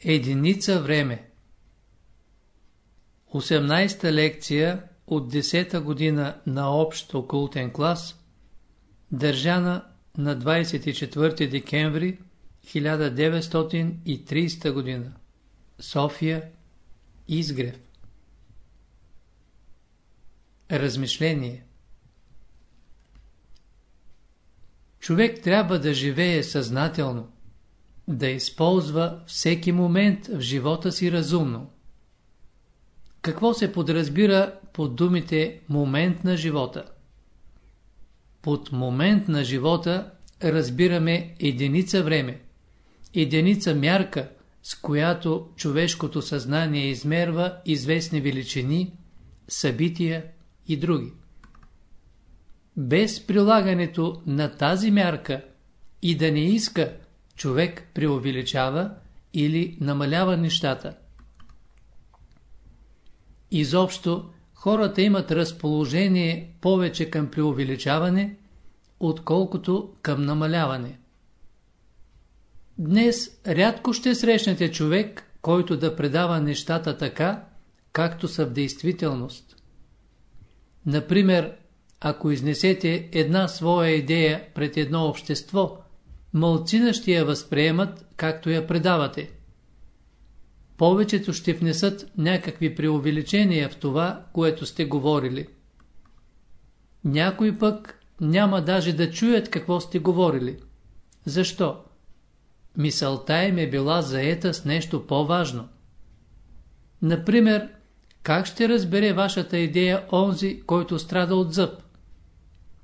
Единица време 18-та лекция от 10-та година на общ окултен клас, държана на 24 декември 1930 година. София, Изгрев. Размишление Човек трябва да живее съзнателно, да използва всеки момент в живота си разумно. Какво се подразбира под думите момент на живота? Под момент на живота разбираме единица време, единица мярка, с която човешкото съзнание измерва известни величини, събития и други. Без прилагането на тази мярка и да не иска, човек преувеличава или намалява нещата. Изобщо, хората имат разположение повече към преувеличаване, отколкото към намаляване. Днес рядко ще срещнете човек, който да предава нещата така, както са в действителност. Например, ако изнесете една своя идея пред едно общество, мълцина ще я възприемат, както я предавате. Повечето ще внесат някакви преувеличения в това, което сте говорили. Някой пък няма даже да чуят какво сте говорили. Защо? Мисълта им е била заета с нещо по-важно. Например, как ще разбере вашата идея онзи, който страда от зъб?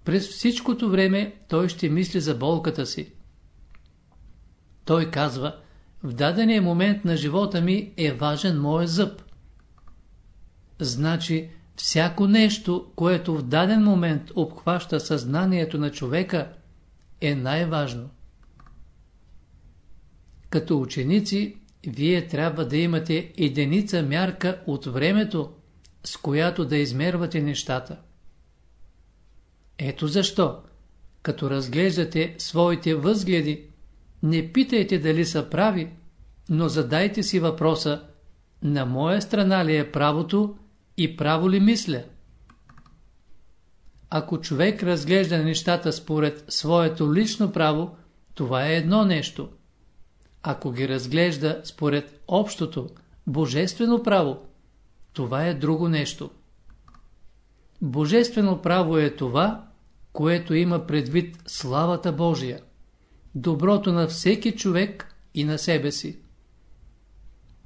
През всичкото време той ще мисли за болката си. Той казва, в дадения момент на живота ми е важен моят зъб. Значи, всяко нещо, което в даден момент обхваща съзнанието на човека, е най-важно. Като ученици, вие трябва да имате единица мярка от времето, с която да измервате нещата. Ето защо, като разглеждате своите възгледи, не питайте дали са прави, но задайте си въпроса, на моя страна ли е правото и право ли мисля? Ако човек разглежда нещата според своето лично право, това е едно нещо. Ако ги разглежда според общото, божествено право, това е друго нещо. Божествено право е това, което има предвид славата Божия, доброто на всеки човек и на себе си.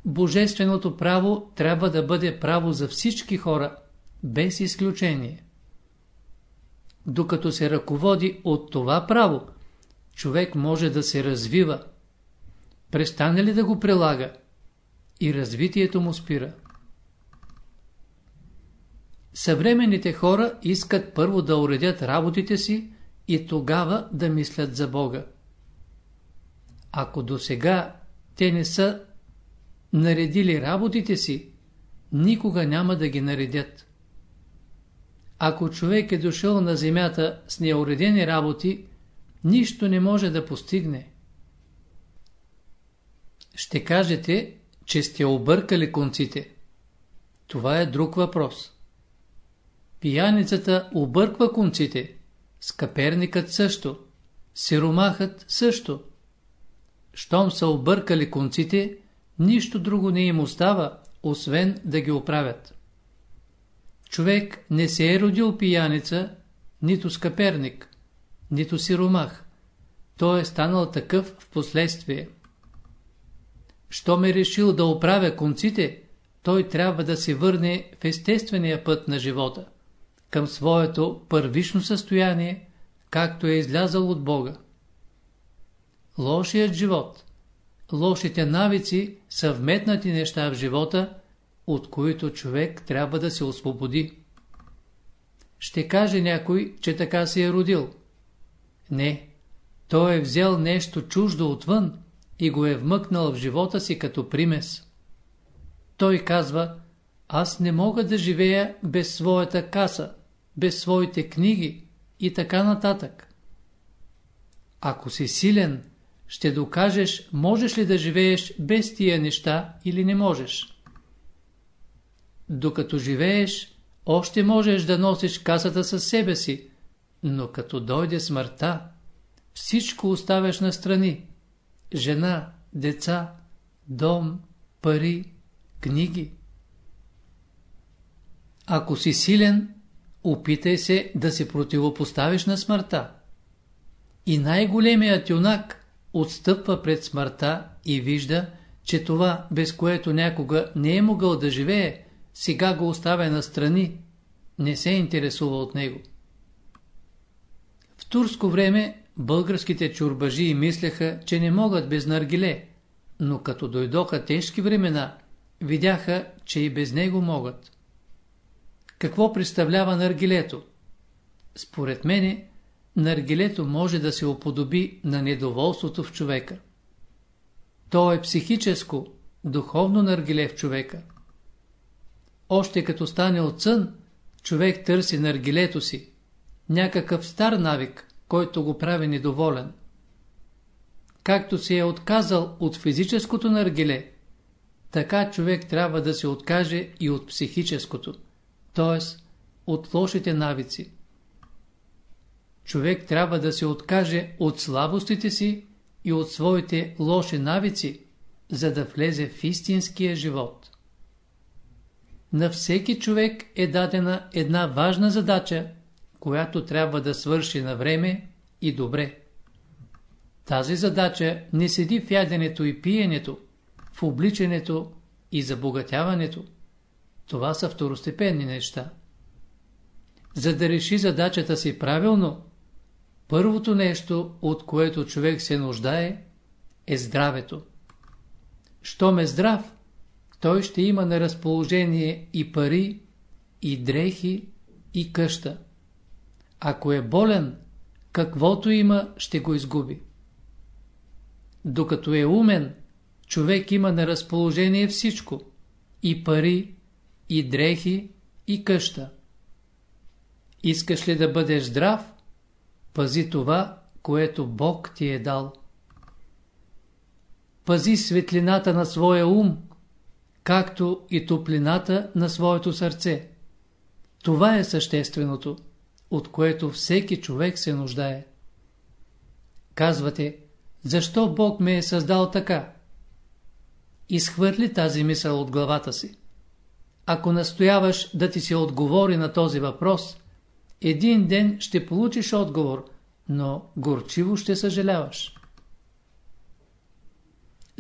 Божественото право трябва да бъде право за всички хора, без изключение. Докато се ръководи от това право, човек може да се развива. Престане ли да го прилага и развитието му спира. Съвременните хора искат първо да уредят работите си и тогава да мислят за Бога. Ако до сега те не са наредили работите си, никога няма да ги наредят. Ако човек е дошъл на земята с неуредени работи, нищо не може да постигне. Ще кажете, че сте объркали конците. Това е друг въпрос. Пияницата обърква конците, скъперникът също, сиромахът също. Щом са объркали конците, нищо друго не им остава, освен да ги оправят. Човек не се е родил пияница, нито скъперник, нито сиромах. Той е станал такъв в последствие. Щом е решил да оправя конците, той трябва да се върне в естествения път на живота към своето първично състояние, както е излязъл от Бога. Лошият живот, лошите навици са вметнати неща в живота, от които човек трябва да се освободи. Ще каже някой, че така се е родил. Не, той е взел нещо чуждо отвън и го е вмъкнал в живота си като примес. Той казва, аз не мога да живея без своята каса, без своите книги и така нататък. Ако си силен, ще докажеш, можеш ли да живееш без тия неща или не можеш. Докато живееш, още можеш да носиш касата със себе си, но като дойде смъртта, всичко оставяш на страни. Жена, деца, дом, пари, книги. Ако си силен, опитай се да се противопоставиш на смъртта. И най-големият юнак отстъпва пред смъртта и вижда, че това, без което някога не е могъл да живее, сега го оставя на страни, не се интересува от него. В турско време българските чурбажи мислеха, че не могат без наргиле, но като дойдоха тежки времена, видяха, че и без него могат. Какво представлява наргилето? Според мене, наргилето може да се оподоби на недоволството в човека. То е психическо, духовно наргиле в човека. Още като стане от сън, човек търси наргилето си, някакъв стар навик, който го прави недоволен. Както се е отказал от физическото наргиле, така човек трябва да се откаже и от психическото, т.е. от лошите навици. Човек трябва да се откаже от слабостите си и от своите лоши навици, за да влезе в истинския живот. На всеки човек е дадена една важна задача, която трябва да свърши на време и добре. Тази задача не седи в яденето и пиенето, в обличането и забогатяването. Това са второстепенни неща. За да реши задачата си правилно, първото нещо, от което човек се нуждае, е здравето. Щом е здрав, той ще има на разположение и пари, и дрехи, и къща. Ако е болен, каквото има, ще го изгуби. Докато е умен, човек има на разположение всичко – и пари, и дрехи, и къща. Искаш ли да бъдеш здрав? Пази това, което Бог ти е дал. Пази светлината на своя ум, както и топлината на своето сърце. Това е същественото, от което всеки човек се нуждае. Казвате, защо Бог ме е създал така? Изхвърли тази мисъл от главата си. Ако настояваш да ти се отговори на този въпрос, един ден ще получиш отговор, но горчиво ще съжаляваш.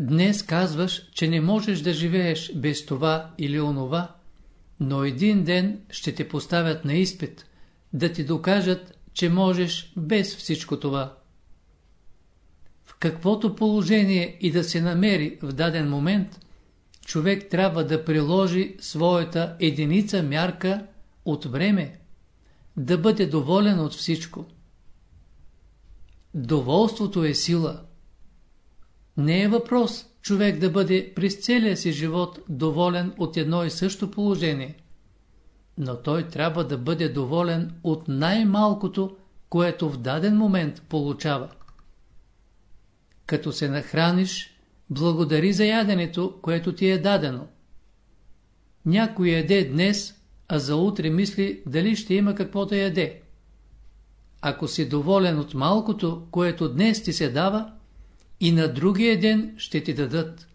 Днес казваш, че не можеш да живееш без това или онова, но един ден ще те поставят на изпит, да ти докажат, че можеш без всичко това. В каквото положение и да се намери в даден момент, човек трябва да приложи своята единица мярка от време, да бъде доволен от всичко. Доволството е сила. Не е въпрос човек да бъде през целия си живот доволен от едно и също положение, но той трябва да бъде доволен от най-малкото, което в даден момент получава. Като се нахраниш, благодари за яденето, което ти е дадено. Някой яде днес, а за утре мисли дали ще има какво да яде. Ако си доволен от малкото, което днес ти се дава, и на другия ден ще ти дадат.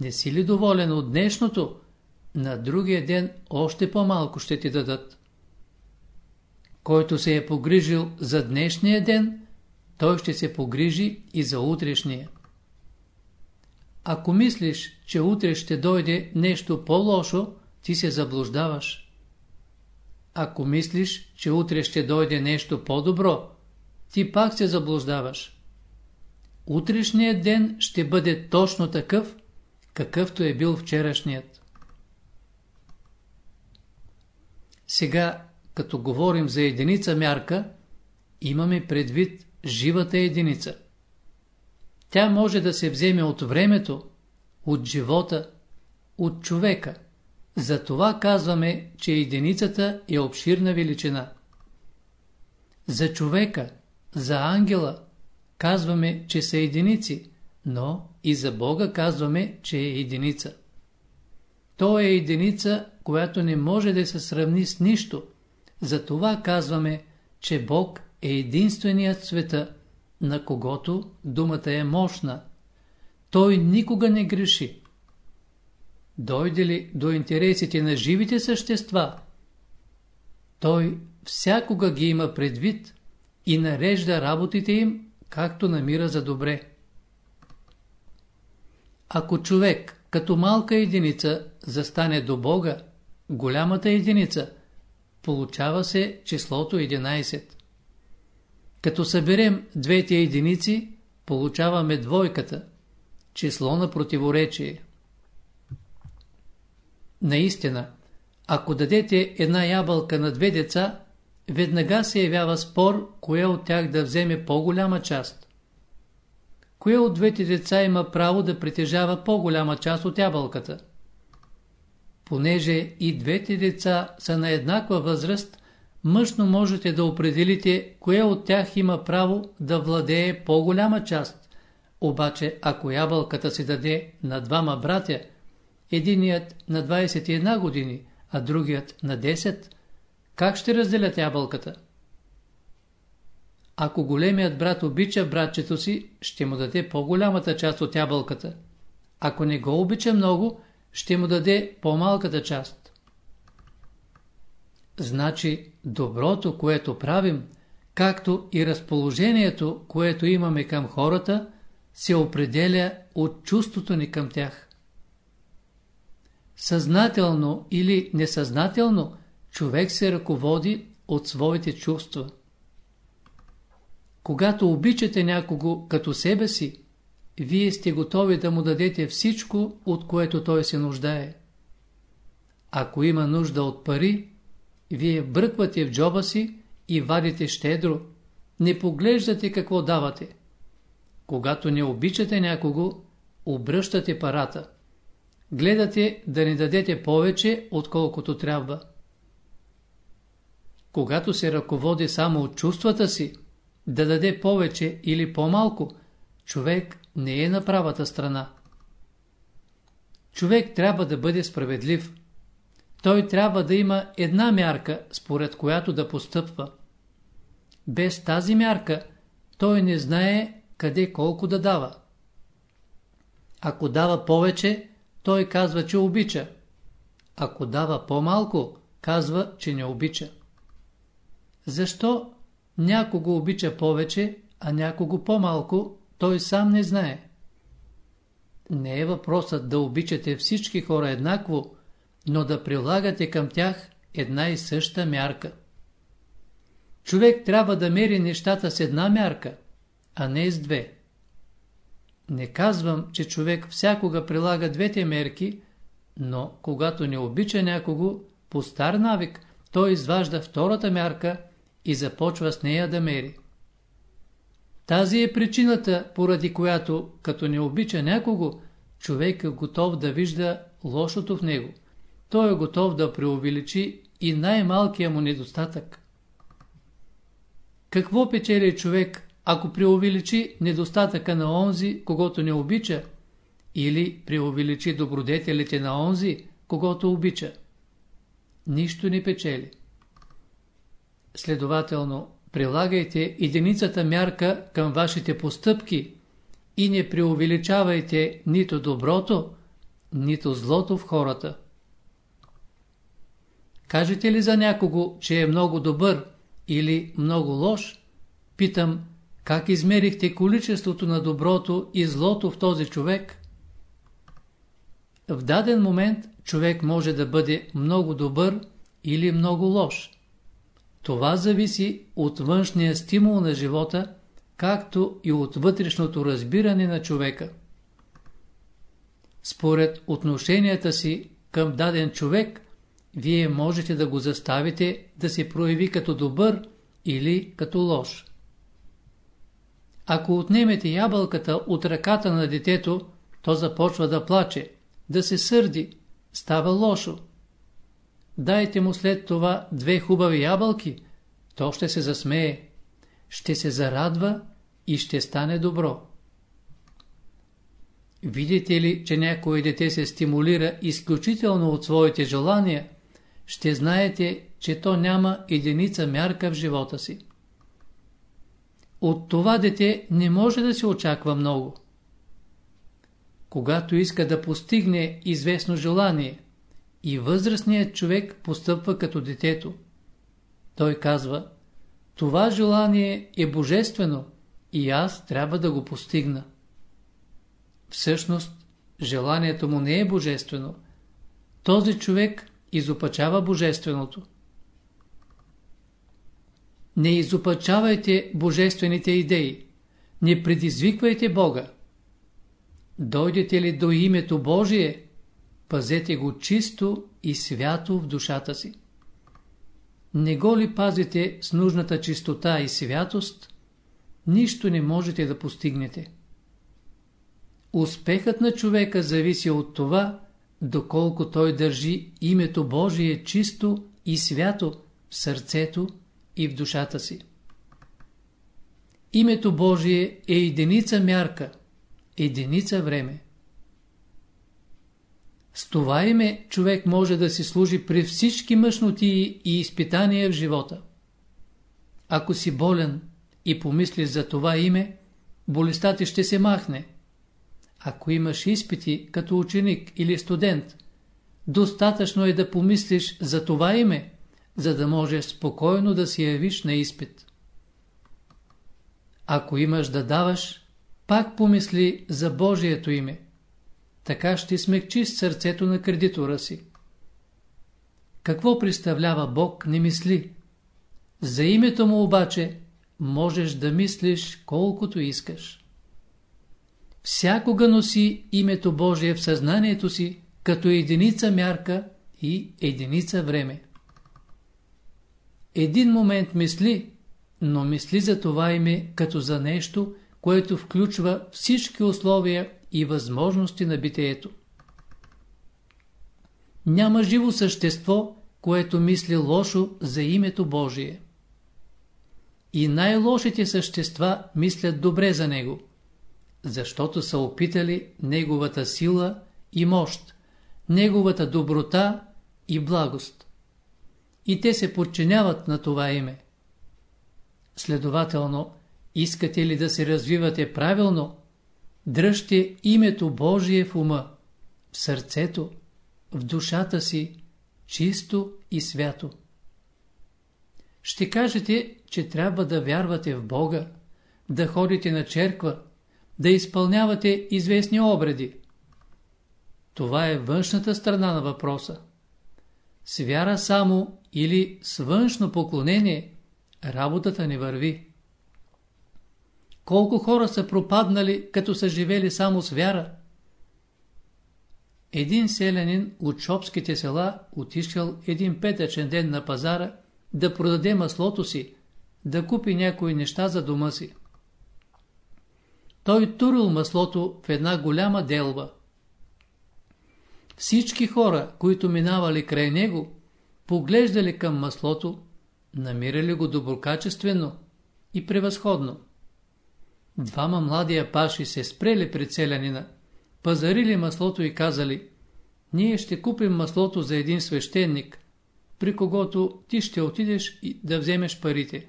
Не си ли доволен от днешното, на другия ден още по-малко ще ти дадат. Който се е погрижил за днешния ден, той ще се погрижи и за утрешния. Ако мислиш, че утре ще дойде нещо по-лошо, ти се заблуждаваш. Ако мислиш, че утре ще дойде нещо по-добро, ти пак се заблуждаваш утрешният ден ще бъде точно такъв, какъвто е бил вчерашният. Сега, като говорим за единица мярка, имаме предвид живата единица. Тя може да се вземе от времето, от живота, от човека. Затова казваме, че единицата е обширна величина. За човека, за ангела, казваме, че са единици, но и за Бога казваме, че е единица. То е единица, която не може да се сравни с нищо. Затова казваме, че Бог е единственият света, на когото думата е мощна. Той никога не греши. Дойде ли до интересите на живите същества, той всякога ги има предвид и нарежда работите им, както намира за добре. Ако човек като малка единица застане до Бога, голямата единица, получава се числото 11. Като съберем двете единици, получаваме двойката, число на противоречие. Наистина, ако дадете една ябълка на две деца, веднага се явява спор, кое от тях да вземе по-голяма част. Кое от двете деца има право да притежава по-голяма част от ябълката? Понеже и двете деца са на еднаква възраст, мъжно можете да определите, кое от тях има право да владее по-голяма част. Обаче, ако ябълката се даде на двама братя, единият на 21 години, а другият на 10, как ще разделят ябълката? Ако големият брат обича братчето си, ще му даде по-голямата част от ябълката. Ако не го обича много, ще му даде по-малката част. Значи, доброто, което правим, както и разположението, което имаме към хората, се определя от чувството ни към тях. Съзнателно или несъзнателно, човек се ръководи от своите чувства. Когато обичате някого като себе си, вие сте готови да му дадете всичко, от което той се нуждае. Ако има нужда от пари, вие бръквате в джоба си и вадите щедро, не поглеждате какво давате. Когато не обичате някого, обръщате парата. Гледате да не дадете повече, отколкото трябва. Когато се ръководи само от чувствата си, да даде повече или по-малко, човек не е на правата страна. Човек трябва да бъде справедлив. Той трябва да има една мярка, според която да постъпва. Без тази мярка, той не знае къде колко да дава. Ако дава повече, той казва, че обича. Ако дава по-малко, казва, че не обича. Защо някого обича повече, а някого по-малко, той сам не знае. Не е въпросът да обичате всички хора еднакво, но да прилагате към тях една и съща мярка. Човек трябва да мери нещата с една мярка, а не с две. Не казвам, че човек всякога прилага двете мерки, но когато не обича някого, по стар навик, той изважда втората мярка и започва с нея да мери. Тази е причината, поради която, като не обича някого, човек е готов да вижда лошото в него. Той е готов да преувеличи и най-малкия му недостатък. Какво печели човек, ако преувеличи недостатъка на онзи, когато не обича, или преувеличи добродетелите на онзи, когато обича? Нищо не печели. Следователно, прилагайте единицата мярка към вашите постъпки и не преувеличавайте нито доброто, нито злото в хората. Кажете ли за някого, че е много добър или много лош? Питам, как измерихте количеството на доброто и злото в този човек? В даден момент човек може да бъде много добър или много лош. Това зависи от външния стимул на живота, както и от вътрешното разбиране на човека. Според отношенията си към даден човек, вие можете да го заставите да се прояви като добър или като лош. Ако отнемете ябълката от ръката на детето, то започва да плаче, да се сърди, става лошо. Дайте му след това две хубави ябълки, то ще се засмее, ще се зарадва и ще стане добро. Видите ли, че някое дете се стимулира изключително от своите желания, ще знаете, че то няма единица мярка в живота си. От това дете не може да се очаква много. Когато иска да постигне известно желание, и възрастният човек постъпва като детето. Той казва, това желание е божествено и аз трябва да го постигна. Всъщност, желанието му не е божествено. Този човек изопачава божественото. Не изопачавайте божествените идеи. Не предизвиквайте Бога. Дойдете ли до името Божие, пазете го чисто и свято в душата си. Не го ли пазите с нужната чистота и святост, нищо не можете да постигнете. Успехът на човека зависи от това, доколко той държи името Божие чисто и свято в сърцето и в душата си. Името Божие е единица мярка, единица време. С това име човек може да си служи при всички мъжноти и изпитания в живота. Ако си болен и помислиш за това име, болестта ти ще се махне. Ако имаш изпити като ученик или студент, достатъчно е да помислиш за това име, за да можеш спокойно да си явиш на изпит. Ако имаш да даваш, пак помисли за Божието име. Така ще смекчиш сърцето на кредитора си. Какво представлява Бог, не мисли. За името му обаче можеш да мислиш колкото искаш. Всякога носи името Божие в съзнанието си като единица мярка и единица време. Един момент мисли, но мисли за това име като за нещо, което включва всички условия и възможности на битието. Няма живо същество, което мисли лошо за името Божие. И най-лошите същества мислят добре за него, защото са опитали неговата сила и мощ, неговата доброта и благост. И те се подчиняват на това име. Следователно, искате ли да се развивате правилно, дръжте името Божие в ума, в сърцето, в душата си, чисто и свято. Ще кажете, че трябва да вярвате в Бога, да ходите на черква, да изпълнявате известни обреди. Това е външната страна на въпроса. С вяра само или с външно поклонение работата не върви. Колко хора са пропаднали, като са живели само с вяра? Един селянин от Чопските села отишъл един петъчен ден на пазара да продаде маслото си, да купи някои неща за дома си. Той турил маслото в една голяма делба. Всички хора, които минавали край него, поглеждали към маслото, намирали го доброкачествено и превъзходно. Двама млади апаши се спрели пред селянина, пазарили маслото и казали Ние ще купим маслото за един свещеник, при когото ти ще отидеш и да вземеш парите.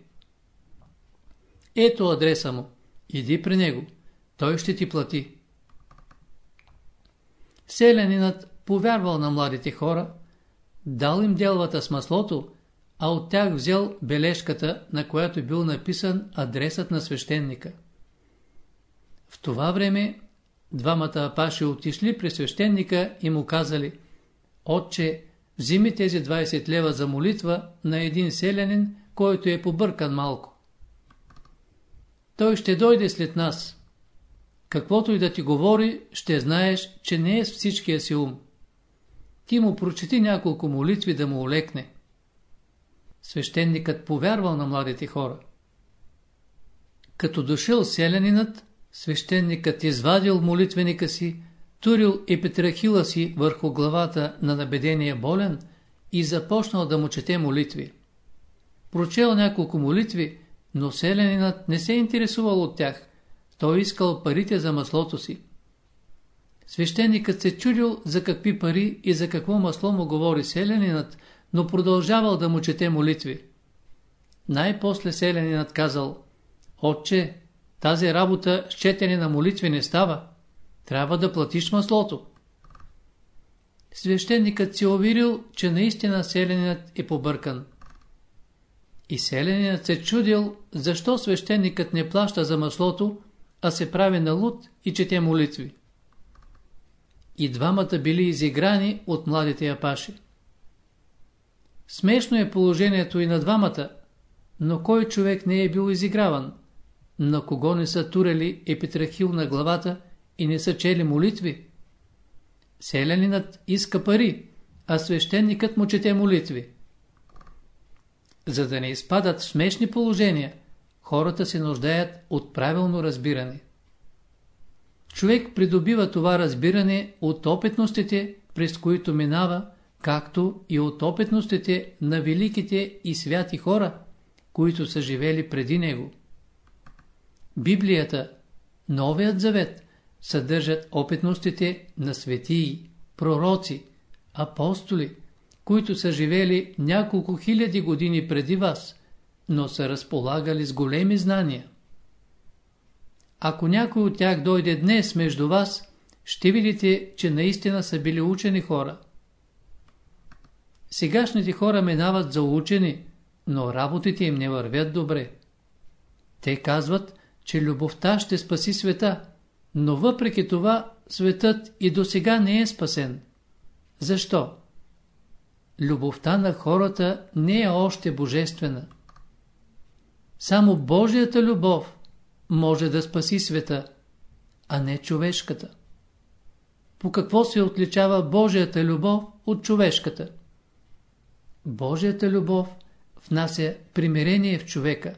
Ето адреса му. Иди при него. Той ще ти плати. Селянинът повярвал на младите хора, дал им делвата с маслото, а от тях взел бележката, на която бил написан адресът на свещеника. В това време двамата апаши отишли при свещеника и му казали Отче, взими тези 20 лева за молитва на един селянин, който е побъркан малко. Той ще дойде след нас. Каквото и да ти говори, ще знаеш, че не е с всичкия си ум. Ти му прочети няколко молитви да му олекне. Свещеникът повярвал на младите хора. Като дошъл селянинът, Свещеникът извадил молитвеника си, турил епитрахила си върху главата на набедения болен и започнал да му чете молитви. Прочел няколко молитви, но селянинът не се интересувал от тях. Той искал парите за маслото си. Свещеникът се чудил за какви пари и за какво масло му говори селянинът, но продължавал да му чете молитви. Най-после селянинът казал, Отче, тази работа с четене на молитви не става. Трябва да платиш маслото. Свещеникът си уверил, че наистина селянинът е побъркан. И селянинът се чудил, защо свещеникът не плаща за маслото, а се прави на луд и чете молитви. И двамата били изиграни от младите апаши. Смешно е положението и на двамата, но кой човек не е бил изиграван? На кого не са турели епитрахил на главата и не са чели молитви? Селянинът иска пари, а свещеникът му чете молитви. За да не изпадат в смешни положения, хората се нуждаят от правилно разбиране. Човек придобива това разбиране от опитностите, през които минава, както и от опитностите на великите и святи хора, които са живели преди него. Библията, Новият Завет, съдържат опитностите на светии, пророци, апостоли, които са живели няколко хиляди години преди вас, но са разполагали с големи знания. Ако някой от тях дойде днес между вас, ще видите, че наистина са били учени хора. Сегашните хора минават за учени, но работите им не вървят добре. Те казват, че любовта ще спаси света, но въпреки това светът и до сега не е спасен. Защо? Любовта на хората не е още божествена. Само Божията любов може да спаси света, а не човешката. По какво се отличава Божията любов от човешката? Божията любов внася примирение в човека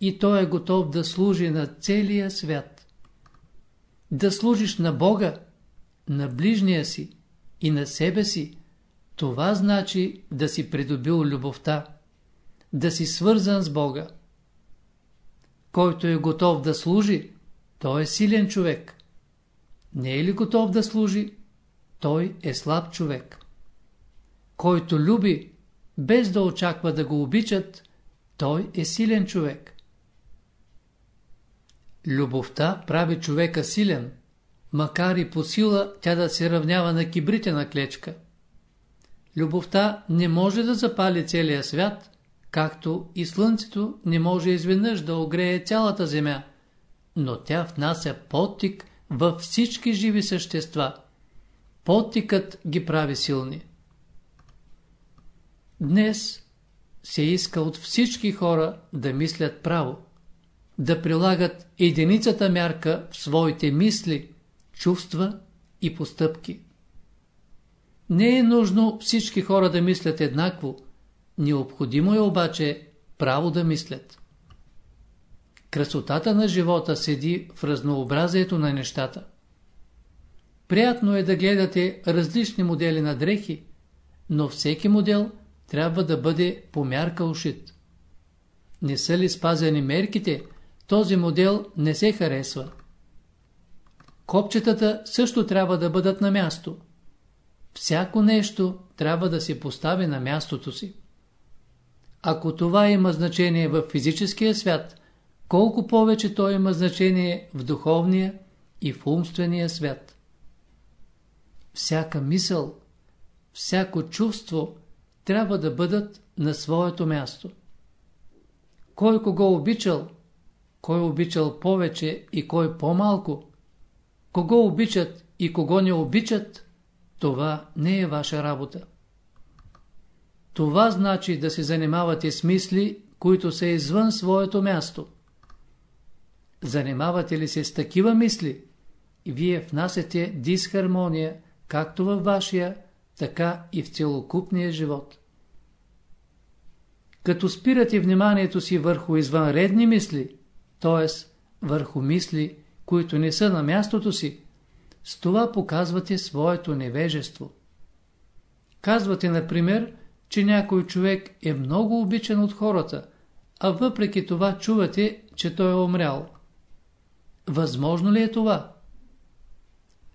и той е готов да служи на целия свят. Да служиш на Бога, на ближния си и на себе си, това значи да си придобил любовта, да си свързан с Бога. Който е готов да служи, той е силен човек. Не е ли готов да служи, той е слаб човек. Който люби, без да очаква да го обичат, той е силен човек. Любовта прави човека силен, макар и по сила тя да се равнява на кибрите на клечка. Любовта не може да запали целия свят, както и слънцето не може изведнъж да огрее цялата земя, но тя внася потик във всички живи същества. Потикът ги прави силни. Днес се иска от всички хора да мислят право, да прилагат единицата мярка в своите мисли, чувства и постъпки. Не е нужно всички хора да мислят еднакво, необходимо е обаче право да мислят. Красотата на живота седи в разнообразието на нещата. Приятно е да гледате различни модели на дрехи, но всеки модел трябва да бъде по мярка ушит. Не са ли спазени мерките, този модел не се харесва. Копчетата също трябва да бъдат на място. Всяко нещо трябва да се постави на мястото си. Ако това има значение в физическия свят, колко повече то има значение в духовния и в умствения свят. Всяка мисъл, всяко чувство трябва да бъдат на своето място. Кой кого обичал, кой обичал повече и кой по-малко, кого обичат и кого не обичат, това не е ваша работа. Това значи да се занимавате с мисли, които са извън своето място. Занимавате ли се с такива мисли, вие внасяте дисхармония както във вашия, така и в целокупния живот. Като спирате вниманието си върху извънредни мисли, т.е. върху мисли, които не са на мястото си, с това показвате своето невежество. Казвате, например, че някой човек е много обичан от хората, а въпреки това чувате, че той е умрял. Възможно ли е това?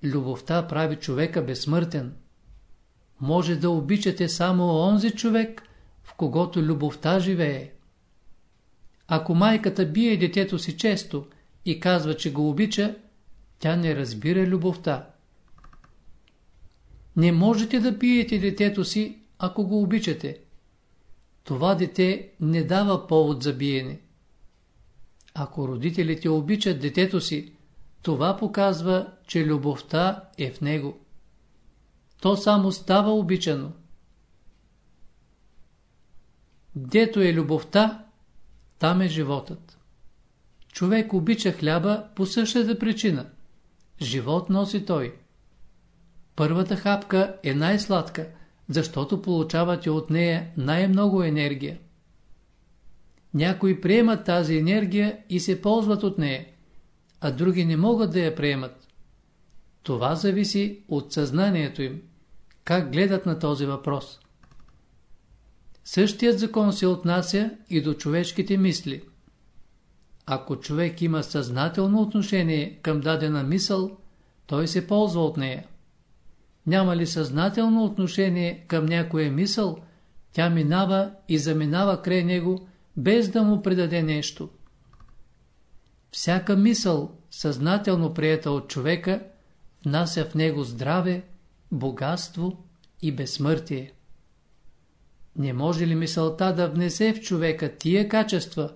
любовта прави човека безсмъртен. Може да обичате само онзи човек, в когото любовта живее. Ако майката бие детето си често и казва, че го обича, тя не разбира любовта. Не можете да биете детето си, ако го обичате. Това дете не дава повод за биене. Ако родителите обичат детето си, това показва, че любовта е в него. То само става обичано. Дето е любовта, там е животът. Човек обича хляба по същата причина. Живот носи той. Първата хапка е най-сладка, защото получавате от нея най-много енергия. Някои приемат тази енергия и се ползват от нея, а други не могат да я приемат. Това зависи от съзнанието им, как гледат на този въпрос. Същият закон се отнася и до човешките мисли. Ако човек има съзнателно отношение към дадена мисъл, той се ползва от нея. Няма ли съзнателно отношение към някоя мисъл, тя минава и заминава край него, без да му предаде нещо. Всяка мисъл, съзнателно приета от човека, внася в него здраве, богатство и безсмъртие. Не може ли мисълта да внесе в човека тия качества,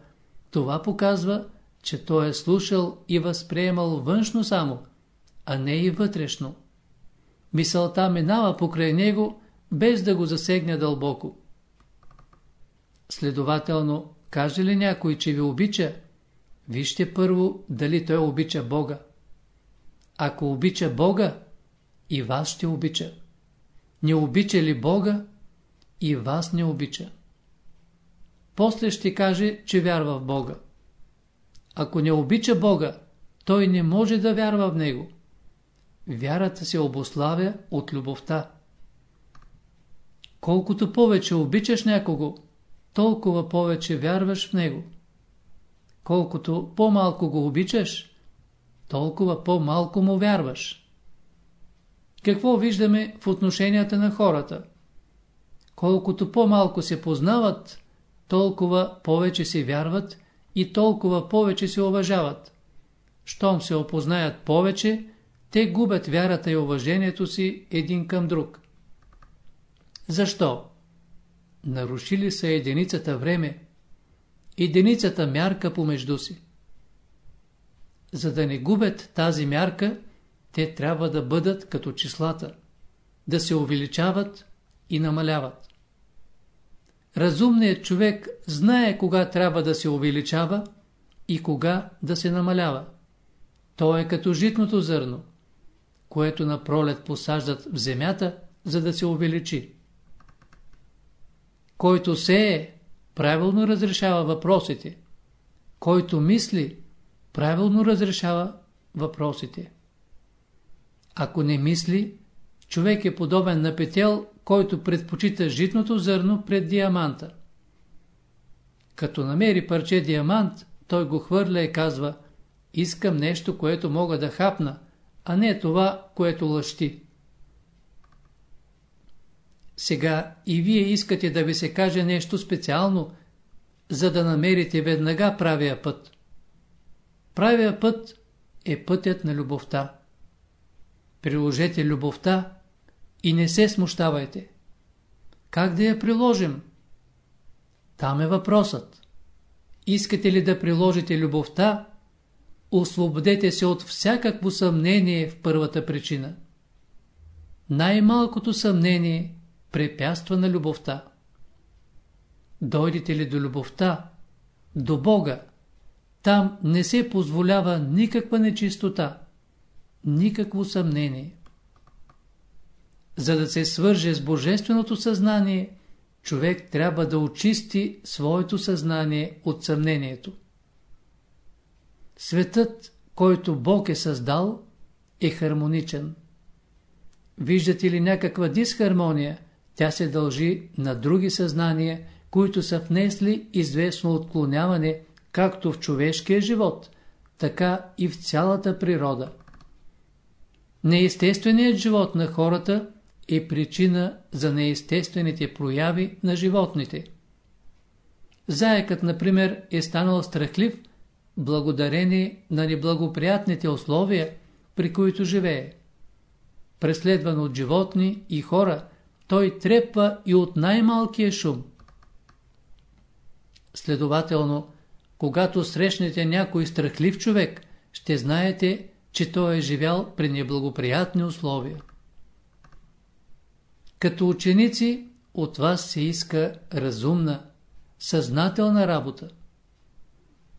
това показва, че той е слушал и възприемал външно само, а не и вътрешно. Мисълта минава покрай него, без да го засегне дълбоко. Следователно, каже ли някой, че ви обича, вижте първо дали той обича Бога. Ако обича Бога, и вас ще обича. Не обича ли Бога, и вас не обича. После ще каже, че вярва в Бога. Ако не обича Бога, той не може да вярва в Него. Вярата се обославя от любовта. Колкото повече обичаш някого, толкова повече вярваш в него. Колкото по-малко го обичаш, толкова по-малко му вярваш. Какво виждаме в отношенията на хората? Колкото по-малко се познават, толкова повече се вярват и толкова повече се уважават. Щом се опознаят повече, те губят вярата и уважението си един към друг. Защо? Нарушили са единицата време, единицата мярка помежду си. За да не губят тази мярка, те трябва да бъдат като числата, да се увеличават и намаляват. Разумният човек знае кога трябва да се увеличава и кога да се намалява. То е като житното зърно, което на пролет посаждат в земята, за да се увеличи. Който сее, правилно разрешава въпросите. Който мисли, правилно разрешава въпросите. Ако не мисли, човек е подобен на петел, който предпочита житното зърно пред диаманта. Като намери парче диамант, той го хвърля и казва Искам нещо, което мога да хапна, а не това, което лъщи. Сега и вие искате да ви се каже нещо специално, за да намерите веднага правия път. Правия път е пътят на любовта. Приложете любовта и не се смущавайте. Как да я приложим? Там е въпросът. Искате ли да приложите любовта, освободете се от всякакво съмнение в първата причина. Най-малкото съмнение препятства на любовта. Дойдете ли до любовта, до Бога, там не се позволява никаква нечистота, никакво съмнение. За да се свърже с Божественото съзнание, човек трябва да очисти своето съзнание от съмнението. Светът, който Бог е създал, е хармоничен. Виждате ли някаква дисхармония, тя се дължи на други съзнания, които са внесли известно отклоняване както в човешкия живот, така и в цялата природа. неестественият живот на хората е причина за неестествените прояви на животните. Заекът, например, е станал страхлив благодарение на неблагоприятните условия, при които живее. Преследван от животни и хора, той трепва и от най-малкия шум. Следователно, когато срещнете някой страхлив човек, ще знаете, че той е живял при неблагоприятни условия. Като ученици от вас се иска разумна, съзнателна работа.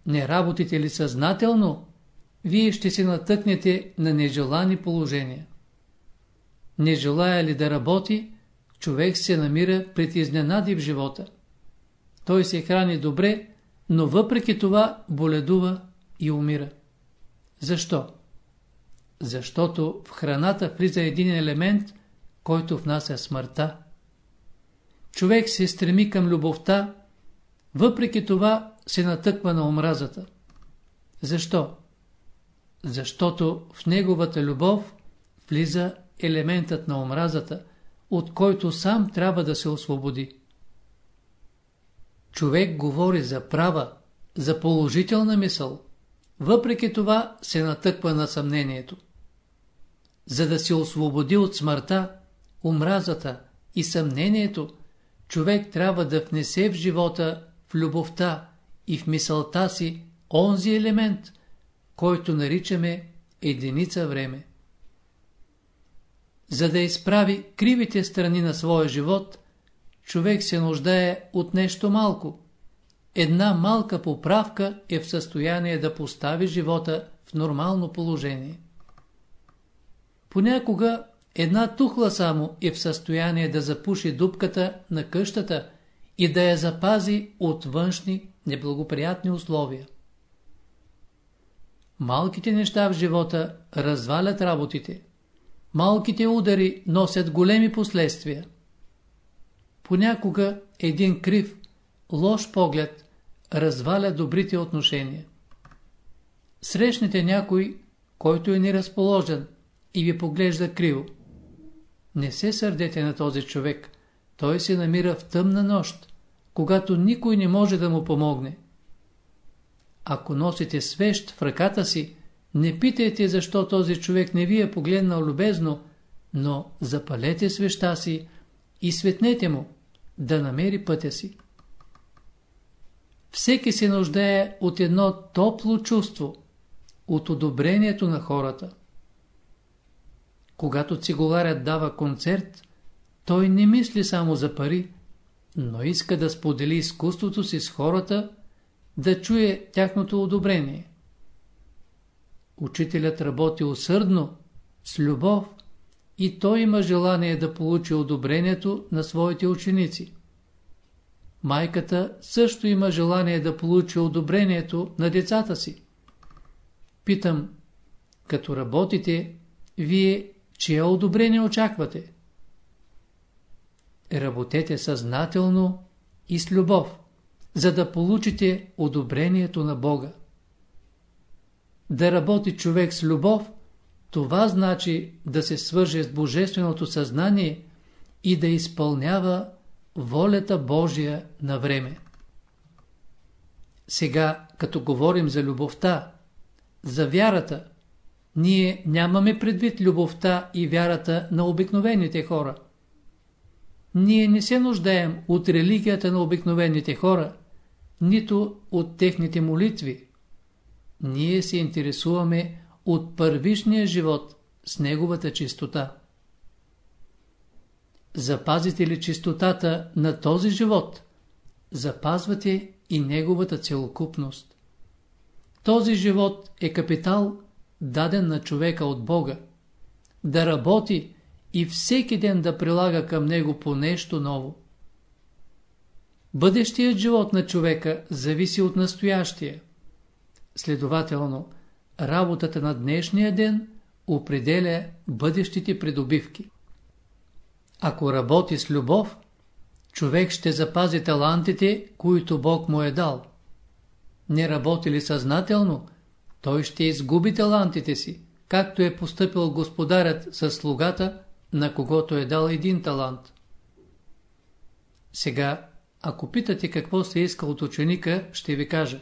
Не работите ли съзнателно, вие ще се натъкнете на нежелани положения. Не желая ли да работи, човек се намира пред изненади в живота. Той се храни добре, но въпреки това боледува и умира. Защо? Защото в храната влиза един елемент, който внася смъртта. Човек се стреми към любовта, въпреки това се натъква на омразата. Защо? Защото в неговата любов влиза елементът на омразата, от който сам трябва да се освободи. Човек говори за права, за положителна мисъл, въпреки това се натъква на съмнението. За да се освободи от смъртта, омразата и съмнението, човек трябва да внесе в живота, в любовта и в мисълта си онзи елемент, който наричаме единица време. За да изправи кривите страни на своя живот, човек се нуждае от нещо малко. Една малка поправка е в състояние да постави живота в нормално положение. Понякога една тухла само е в състояние да запуши дупката на къщата и да я запази от външни неблагоприятни условия. Малките неща в живота развалят работите. Малките удари носят големи последствия. Понякога един крив, лош поглед разваля добрите отношения. Срещнете някой, който е неразположен и ви поглежда криво. Не се сърдете на този човек. Той се намира в тъмна нощ, когато никой не може да му помогне. Ако носите свещ в ръката си, не питайте защо този човек не ви е погледнал любезно, но запалете свеща си и светнете му, да намери пътя си. Всеки се нуждае от едно топло чувство, от одобрението на хората. Когато цигуларят дава концерт, той не мисли само за пари, но иска да сподели изкуството си с хората, да чуе тяхното одобрение. Учителят работи усърдно, с любов и той има желание да получи одобрението на своите ученици. Майката също има желание да получи одобрението на децата си. Питам, като работите, вие чие одобрение очаквате? Работете съзнателно и с любов, за да получите одобрението на Бога. Да работи човек с любов, това значи да се свърже с Божественото съзнание и да изпълнява волята Божия на време. Сега, като говорим за любовта, за вярата, ние нямаме предвид любовта и вярата на обикновените хора. Ние не се нуждаем от религията на обикновените хора, нито от техните молитви. Ние се интересуваме от първишния живот с неговата чистота. Запазите ли чистотата на този живот, запазвате и неговата целокупност. Този живот е капитал, даден на човека от Бога, да работи и всеки ден да прилага към него по нещо ново. Бъдещият живот на човека зависи от настоящия. Следователно, работата на днешния ден определя бъдещите придобивки. Ако работи с любов, човек ще запази талантите, които Бог му е дал. Не работи ли съзнателно, той ще изгуби талантите си, както е поступил господарят с слугата, на когото е дал един талант. Сега, ако питате какво се иска от ученика, ще ви кажа.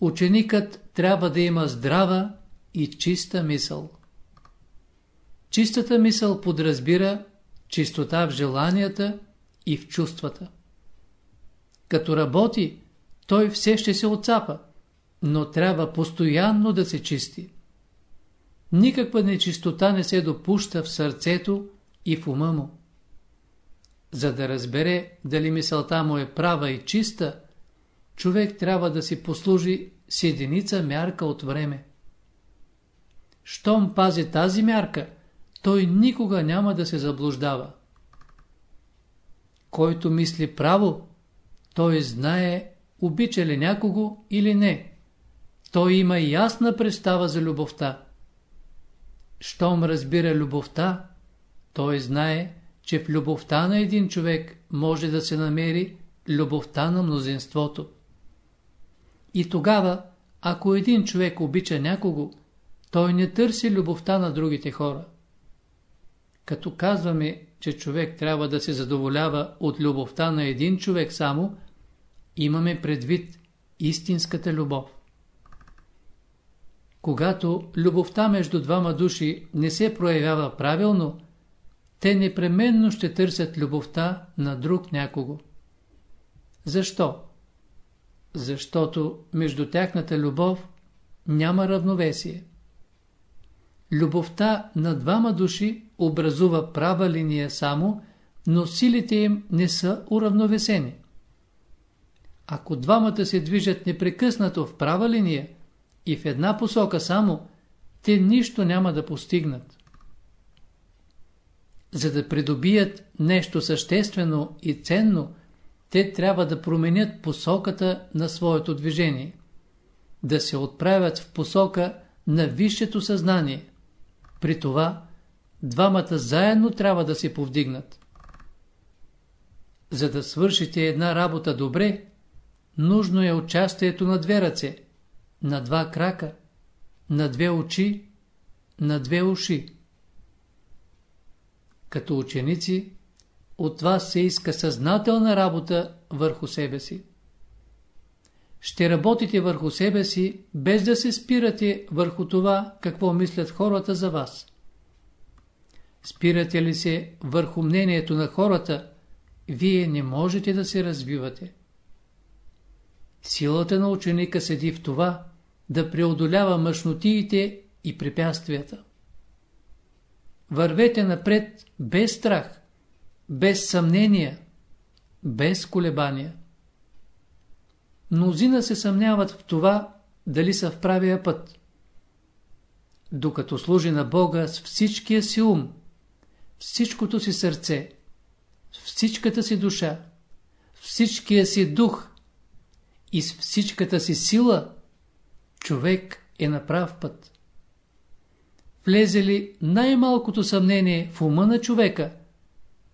Ученикът трябва да има здрава и чиста мисъл. Чистата мисъл подразбира чистота в желанията и в чувствата. Като работи, той все ще се отцапа, но трябва постоянно да се чисти. Никаква нечистота не се допуща в сърцето и в ума му. За да разбере дали мисълта му е права и чиста, човек трябва да си послужи с единица мярка от време. Щом пази тази мярка, той никога няма да се заблуждава. Който мисли право, той знае обича ли някого или не. Той има ясна представа за любовта. Щом разбира любовта, той знае, че в любовта на един човек може да се намери любовта на мнозинството. И тогава, ако един човек обича някого, той не търси любовта на другите хора. Като казваме, че човек трябва да се задоволява от любовта на един човек само, имаме предвид истинската любов. Когато любовта между двама души не се проявява правилно, те непременно ще търсят любовта на друг някого. Защо? Защото между тяхната любов няма равновесие. Любовта на двама души образува права линия само, но силите им не са уравновесени. Ако двамата се движат непрекъснато в права линия и в една посока само, те нищо няма да постигнат. За да придобият нещо съществено и ценно, те трябва да променят посоката на своето движение, да се отправят в посока на висшето съзнание. При това, двамата заедно трябва да се повдигнат. За да свършите една работа добре, нужно е участието на две ръце, на два крака, на две очи, на две уши. Като ученици, от вас се иска съзнателна работа върху себе си. Ще работите върху себе си, без да се спирате върху това, какво мислят хората за вас. Спирате ли се върху мнението на хората, вие не можете да се развивате. Силата на ученика седи в това, да преодолява мъжнотиите и препятствията. Вървете напред без страх, без съмнения, без колебания. Мнозина се съмняват в това, дали са в правия път. Докато служи на Бога с всичкия си ум, всичкото си сърце, всичката си душа, всичкия си дух и с всичката си сила, човек е на прав път. Влезе ли най-малкото съмнение в ума на човека,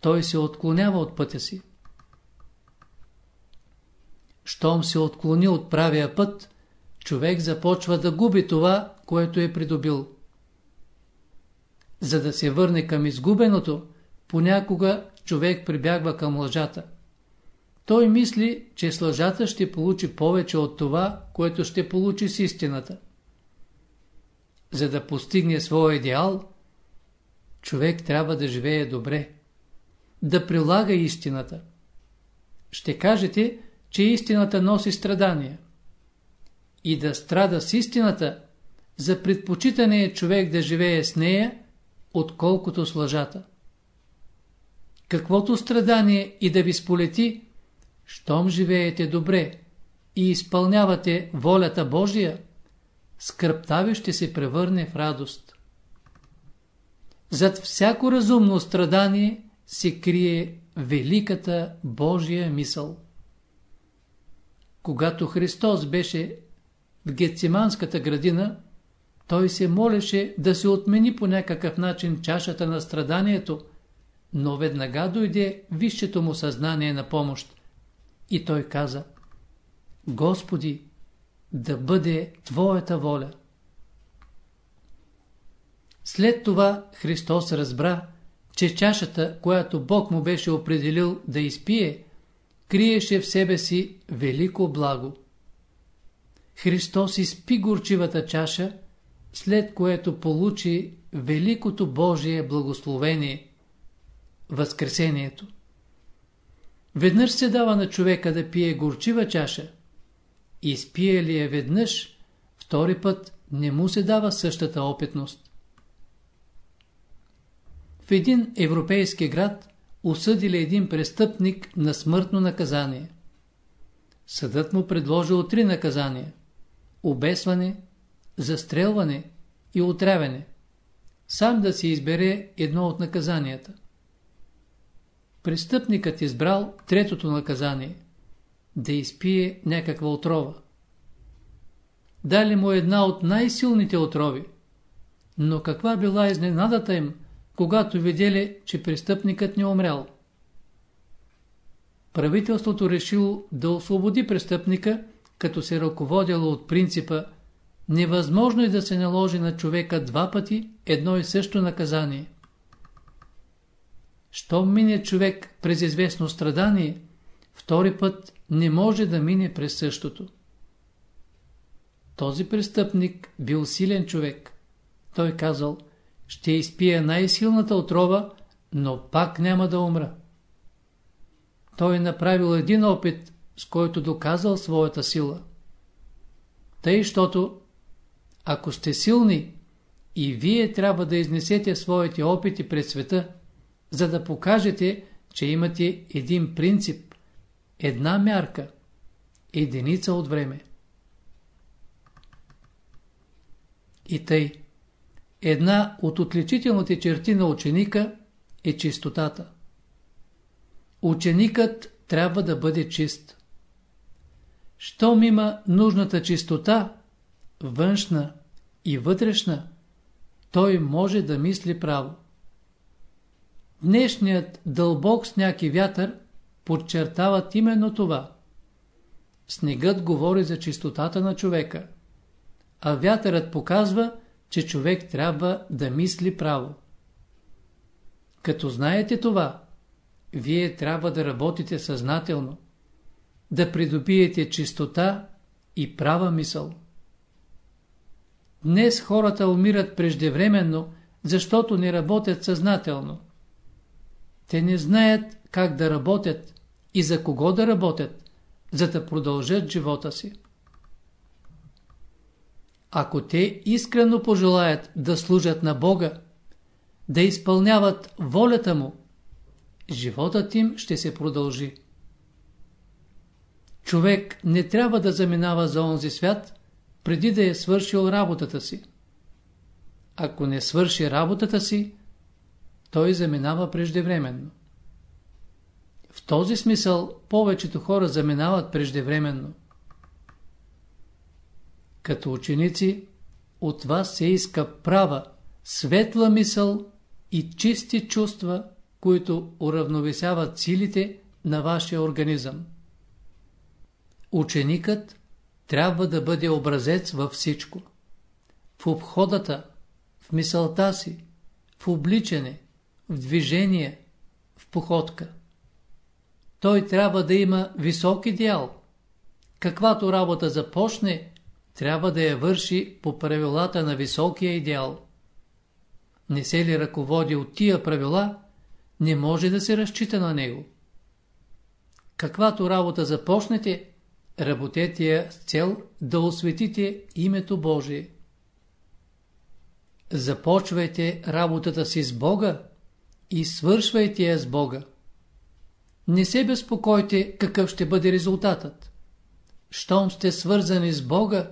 той се отклонява от пътя си. Щом се отклони от правия път, човек започва да губи това, което е придобил. За да се върне към изгубеното, понякога човек прибягва към лъжата. Той мисли, че с лъжата ще получи повече от това, което ще получи с истината. За да постигне своя идеал, човек трябва да живее добре, да прилага истината. Ще кажете, че истината носи страдания. И да страда с истината, за предпочитане е човек да живее с нея, отколкото с лъжата. Каквото страдание и да ви сполети, щом живеете добре и изпълнявате волята Божия, скръпта ви ще се превърне в радост. Зад всяко разумно страдание се крие великата Божия мисъл. Когато Христос беше в Гециманската градина, той се молеше да се отмени по някакъв начин чашата на страданието, но веднага дойде висшето му съзнание на помощ. И той каза, Господи, да бъде Твоята воля. След това Христос разбра, че чашата, която Бог му беше определил да изпие, криеше в себе си велико благо. Христос изпи горчивата чаша, след което получи великото Божие благословение – Възкресението. Веднъж се дава на човека да пие горчива чаша. Изпие ли я веднъж, втори път не му се дава същата опитност. В един европейски град осъдили един престъпник на смъртно наказание. Съдът му предложил три наказания – обесване, застрелване и отравяне. Сам да си избере едно от наказанията. Престъпникът избрал третото наказание – да изпие някаква отрова. Дали му една от най-силните отрови. Но каква била изненадата им, когато видели, че престъпникът не умрял? Правителството решило да освободи престъпника, като се ръководило от принципа невъзможно е да се наложи на човека два пъти едно и също наказание. Щом мине човек през известно страдание, втори път не може да мине през същото. Този престъпник бил силен човек. Той казал, ще изпия най-силната отрова, но пак няма да умра. Той направил един опит, с който доказал своята сила. Тъй, щото, ако сте силни, и вие трябва да изнесете своите опити пред света, за да покажете, че имате един принцип, една мярка, единица от време. И тъй, една от отличителните черти на ученика е чистотата. Ученикът трябва да бъде чист. Щом има нужната чистота, външна и вътрешна, той може да мисли право. Днешният дълбок сняг и вятър подчертават именно това. Снегът говори за чистотата на човека, а вятърът показва, че човек трябва да мисли право. Като знаете това, вие трябва да работите съзнателно, да придобиете чистота и права мисъл. Днес хората умират преждевременно, защото не работят съзнателно. Те не знаят как да работят и за кого да работят, за да продължат живота си. Ако те искрено пожелаят да служат на Бога, да изпълняват волята Му, животът им ще се продължи. Човек не трябва да заминава за онзи свят, преди да е свършил работата си. Ако не свърши работата си, той заминава преждевременно. В този смисъл повечето хора заминават преждевременно. Като ученици, от вас се иска права, светла мисъл и чисти чувства, които уравновесяват силите на вашия организъм. Ученикът трябва да бъде образец във всичко. В обходата, в мисълта си, в обличане, в движение, в походка. Той трябва да има висок идеал. Каквато работа започне, трябва да я върши по правилата на високия идеал. Не се ли ръководи от тия правила, не може да се разчита на него. Каквато работа започнете, работете я с цел да осветите името Божие. Започвайте работата си с Бога и свършвайте я с Бога. Не се безпокойте какъв ще бъде резултатът. Щом сте свързани с Бога,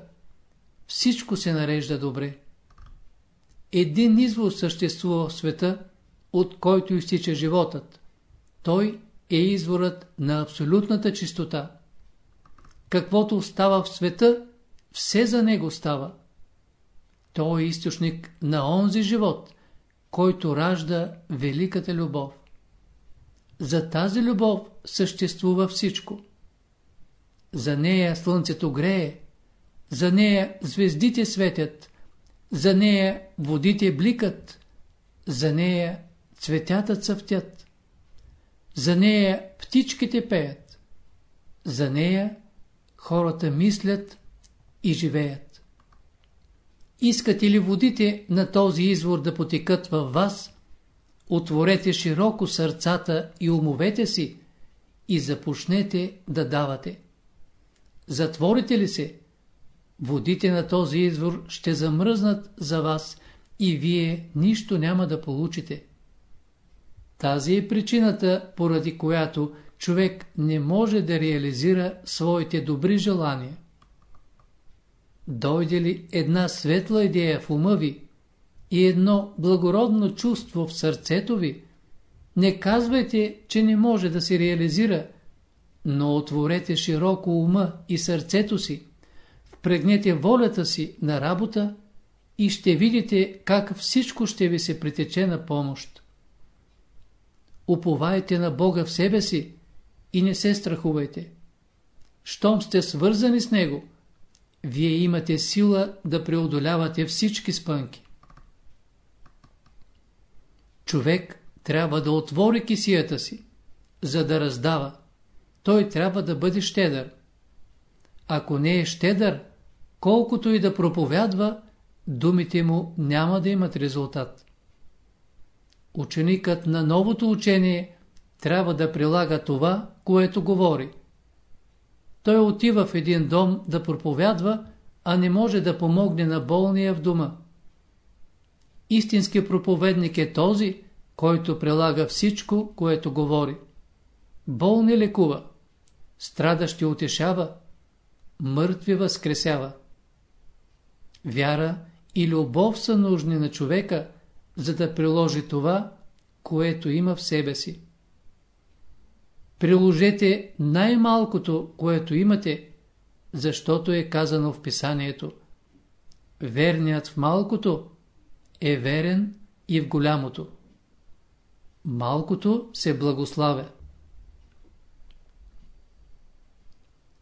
всичко се нарежда добре. Един извор съществува в света, от който изтича животът. Той е изворът на абсолютната чистота. Каквото става в света, все за него става. Той е източник на онзи живот, който ражда великата любов. За тази любов съществува всичко. За нея слънцето грее, за нея звездите светят, За нея водите бликат, за нея цветята цъфтят, за нея птичките пеят, за нея хората мислят и живеят. Искате ли водите на този извор да потекат във вас? Отворете широко сърцата и умовете си и започнете да давате. Затворите ли се, водите на този извор ще замръзнат за вас и вие нищо няма да получите. Тази е причината, поради която човек не може да реализира своите добри желания. Дойде ли една светла идея в ума ви и едно благородно чувство в сърцето ви, не казвайте, че не може да се реализира, но отворете широко ума и сърцето си, впрегнете волята си на работа и ще видите как всичко ще ви се притече на помощ. Уповайте на Бога в себе си и не се страхувайте. Щом сте свързани с Него, вие имате сила да преодолявате всички спънки. Човек трябва да отвори кисията си, за да раздава. Той трябва да бъде щедър. Ако не е щедър, колкото и да проповядва, думите му няма да имат резултат. Ученикът на новото учение трябва да прилага това, което говори. Той отива в един дом да проповядва, а не може да помогне на болния в дома. Истински проповедник е този, който прилага всичко, което говори. Болни лекува, страдащи утешава, мъртви възкресява. Вяра и любов са нужни на човека, за да приложи това, което има в себе си. Приложете най-малкото, което имате, защото е казано в писанието. Верният в малкото е верен и в голямото. Малкото се благославя.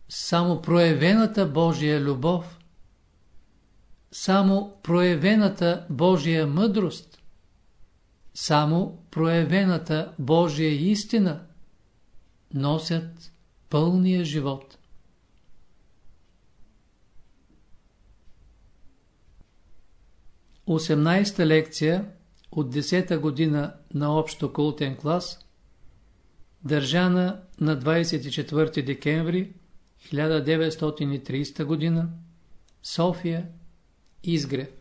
Само проявената Божия любов, само проявената Божия мъдрост, само проявената Божия истина носят пълния живот. 18-та лекция от 10-та година на общо култен клас, държана на 24 декември 1930 година, София, Изгрев.